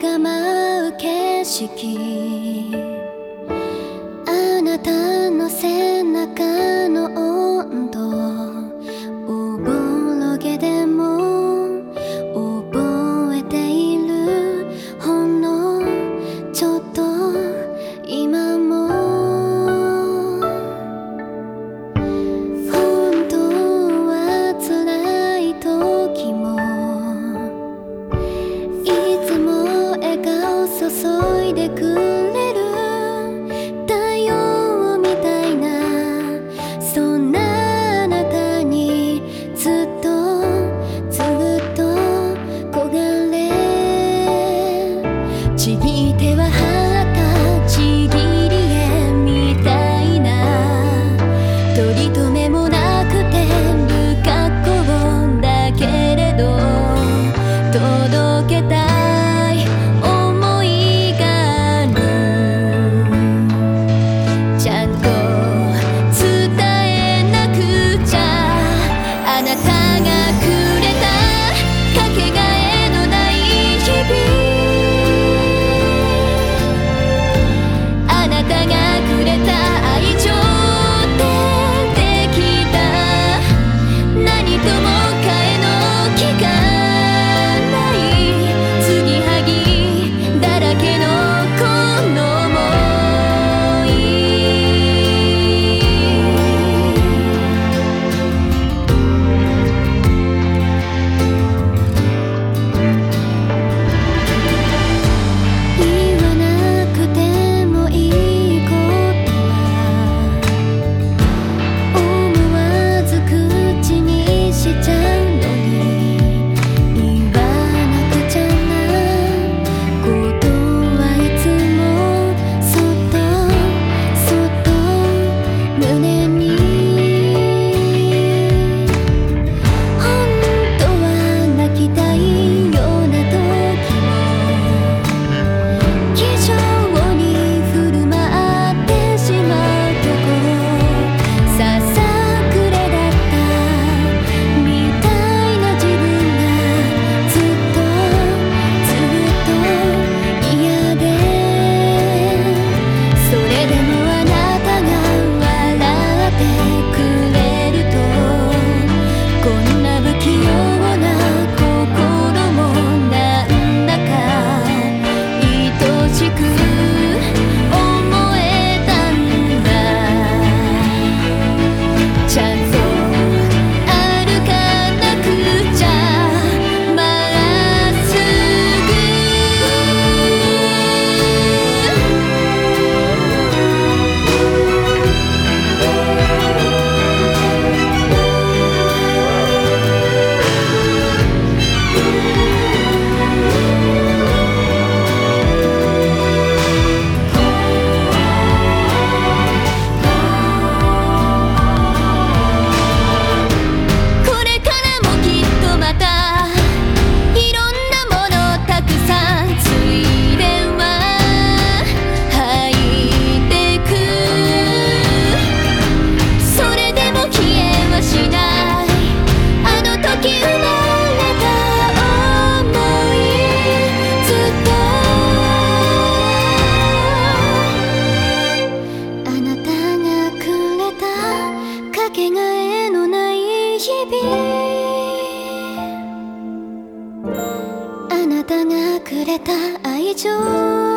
構う景色。注いでくるけがえのない日々。あなたがくれた愛情。